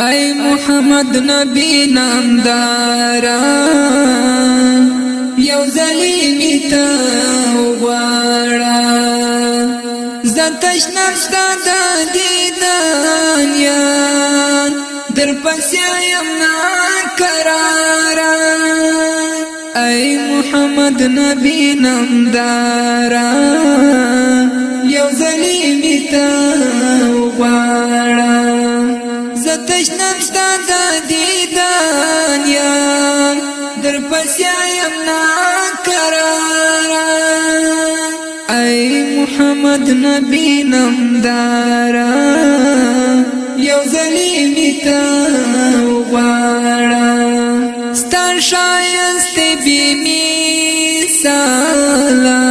اے محمد نبی نامدارا یو ظلیمی تا وغوارا زتش نفستا دا دیدان یا در پسیایم ناکرارا اے محمد نبی نامدارا پسیم نا قرارا ای محمد نبی نمدارا یو ظلیمی تا غوارا ستان شایست بی میسالا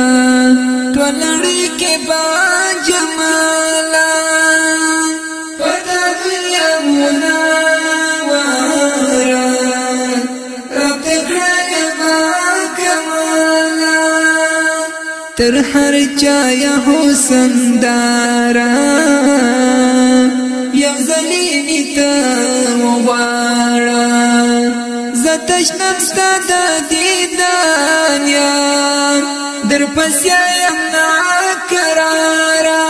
تو لڑی تر هر چا یا حسن دارا یو زلی نیتا مغوارا زتش نمستا دا دیدان یا در پسیایم ناکرارا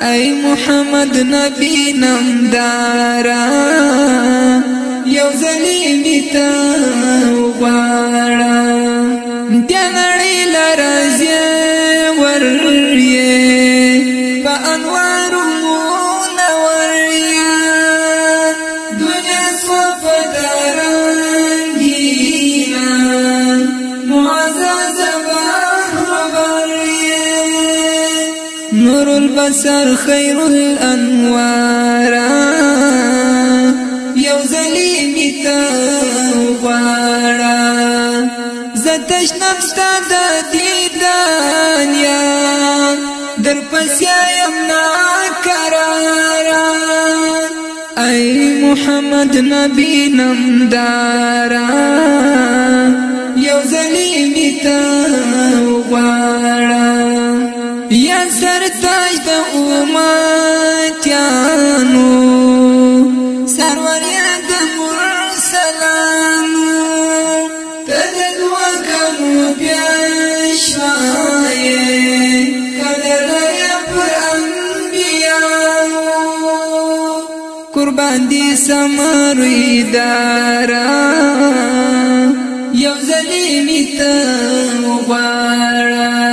ای محمد نبی نمدارا نور البصر خير الانوار يا زليمي میتا زتش نفس تادا دیدان يا در پسیم يمنا قرارا أي محمد نبي نمدارا يا زليمي میتا مرسلانو سرور د مرسلانو تدد وکم پیاشوائے قدر یا پر انبیاء قربان دی سمروی دارا یو زلیمی تا غوارا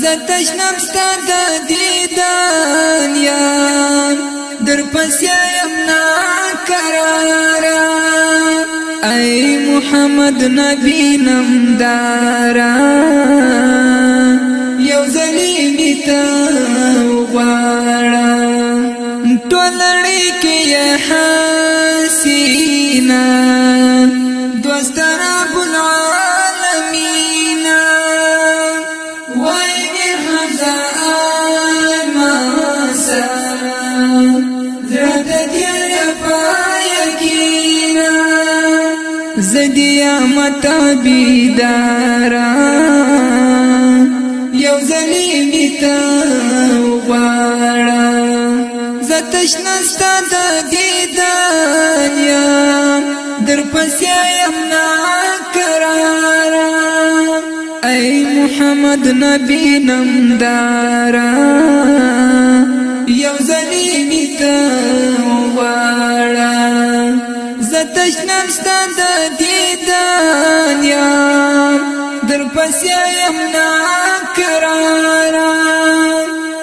زتشنم ستا دا دیدان یام در پسیم ناکرارا ای محمد نبی نمدارا یو زلیمی تا غوارا ټولړې کې حسینا دوستر ابو العالمین زدیا متا بیدارا یو زلی میتا وغارا زتش نستا دا دیدانیا در پسیم ناکرارا ای محمد نبی نمدارا یو زلی میتا وغارا تشنم ستان د دیدان یا در پس ناکرارا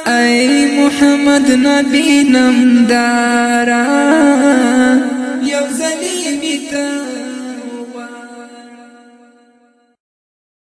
ای محمد نبی نمدارا